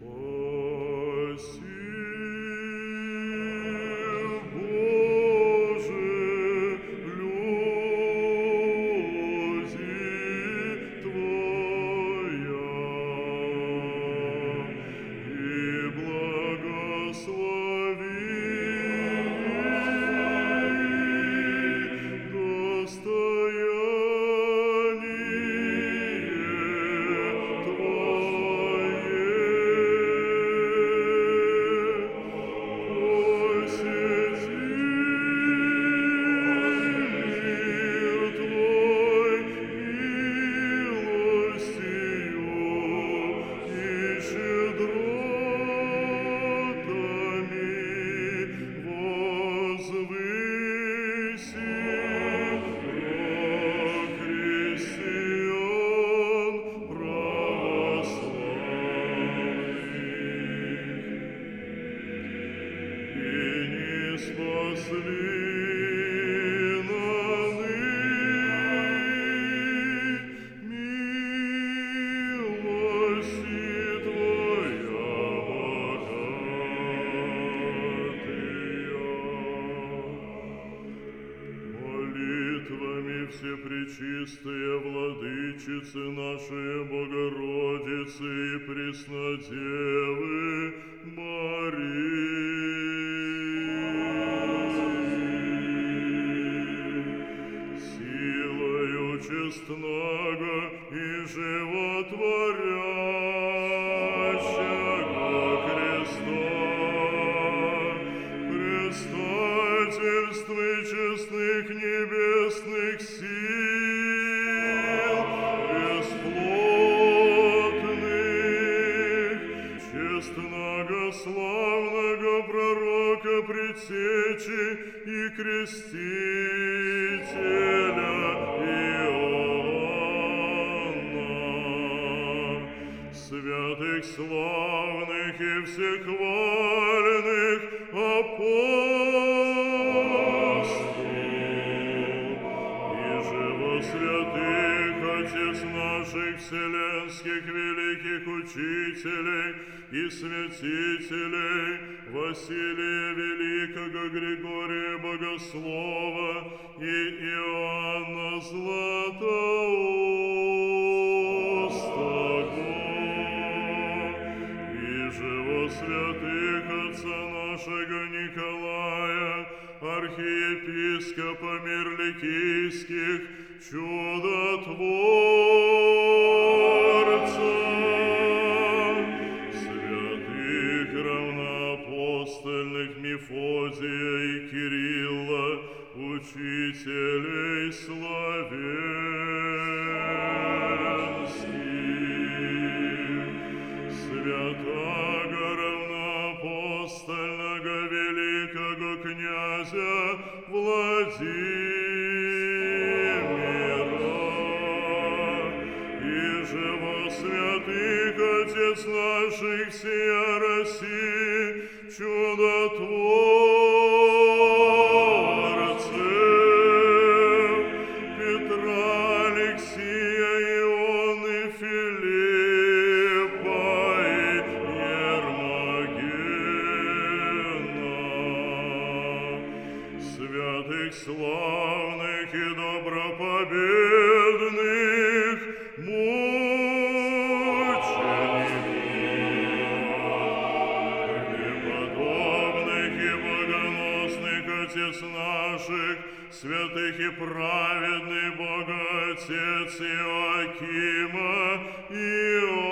Oh. Всепречистая Владычицы нашей Богородицы и Преснодевы Марии, честного и животворящего Христа, предстательствы честных небесных сил, бесплотных, честного славного пророка предсечи и крестителя Иоанна, святых славных и всехваленных апостолов, и живо святых отец наших вселенских великих учителей и святителей Василия Великого, Григория Богослова и Иоанна Златоустого, живо святых отца нашего Николая, архиепископа Мирликийских, чудотворца, святых равноапостольных Мефодия и Кирилла, учителей славянских, князя Владимира, и живо святых отец наших сия России, чудотворцев, Петра, Алексия, святых славных и добропобедных. Мучеников, преподобных и богоносных отец наших, святых и праведный Бога Отец Иоакима Иоанны